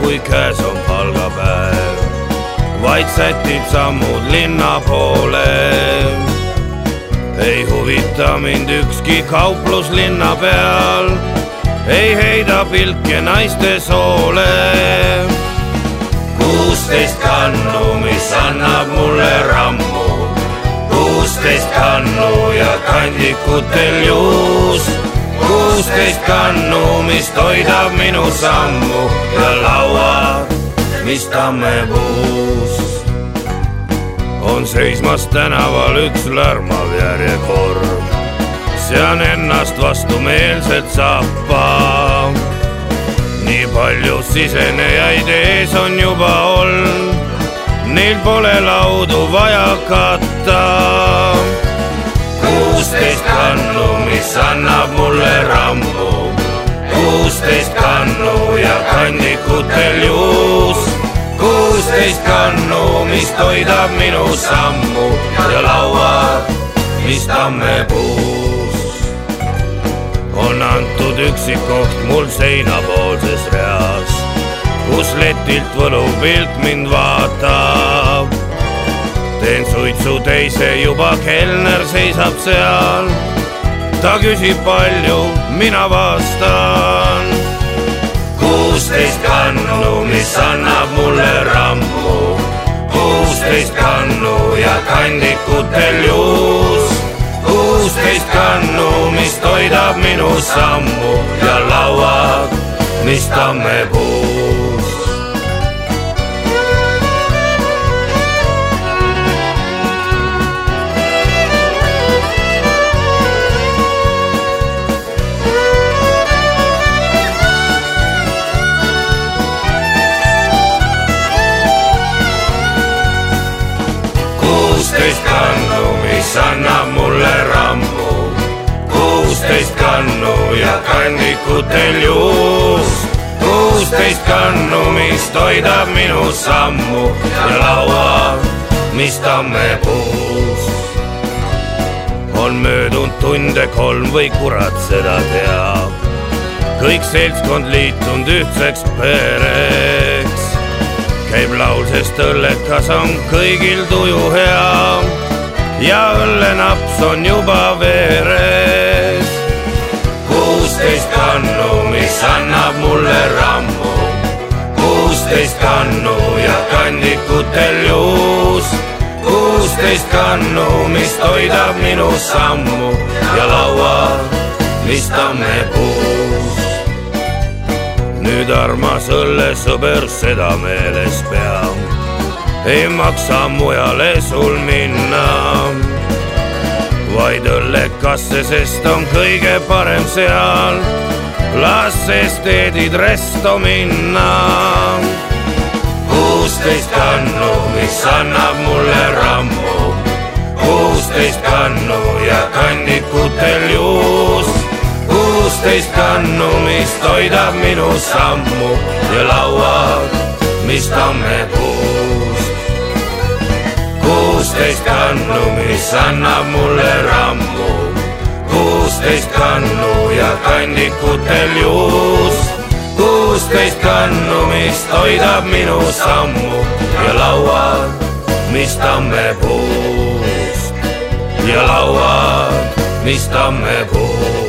kui käes on palgapäev, vaid sätid sammud linna poole. ei huvita mind ükski kauplus linna peal, ei heida pilke naiste soole. kuusteist kannu, mis annab mulle rammu, kuusteist kannu ja kandikutel juus kuusteist kannu, mis toidab minu sammu ja lauad, mis tammepuust. on seismas tänaval üks lärmav järjekord, sean ennast vastumeelselt sappa. nii palju sisenejaid ees on juba olnud, neil pole laudu vaja katta kuusteist kannu, mis annab mulle rammu. kuusteist kannu ja kandikutel juus. kuusteist kannu, mis toidab minu sammu ja lauad, mis tammepuust. on antud üksik koht mul seinapoolses reas, kus letilt võlupilt mind vaatab teen suitsu teise, juba kelner seisab seal. ta küsib palju, mina vastan. kuusteist kannu, mis annab mulle rammu. kuusteist kannu ja kandikutel juus. kuusteist kannu, mis toidab minu sammu ja lauad, mis tammepuus. Mis annab mulle rammu. kuusteist kannu ja kandikutel juust. kuusteist kannu, mis toidab minu sammu ja laua, mis tammepuust. on möödunud tunde kolm või kurat seda teab. kõik seltskond liitunud ühtseks pereks käib laul, sest õllekas on kõigil tuju hea on juba veres. kuusteist kannu, mis annab mulle rammu, kuusteist kannu ja kandikutel juus. kuusteist kannu, mis toidab minu sammu ja laua, mis tammepuus nüüd armas õllesõber seda meeles pea. ei maksa mujale sul minna, vaid õllekasse, sest on kõige parem seal. las esteedid resto minna. kuusteist kannu, mis annab mulle rammu, kuusteist kannu ja kandikutel juust kuusteist kannu, mis toidab minu sammu ja lauad, mis tammepuust. Kuusteist kannu, mis annab mulle rammu, kuusteist kannu ja kandikutel juust. kuusteist kannu, mis toidab minu sammu ja lauad, mis tammepuust ja lauad, mis tammepuust.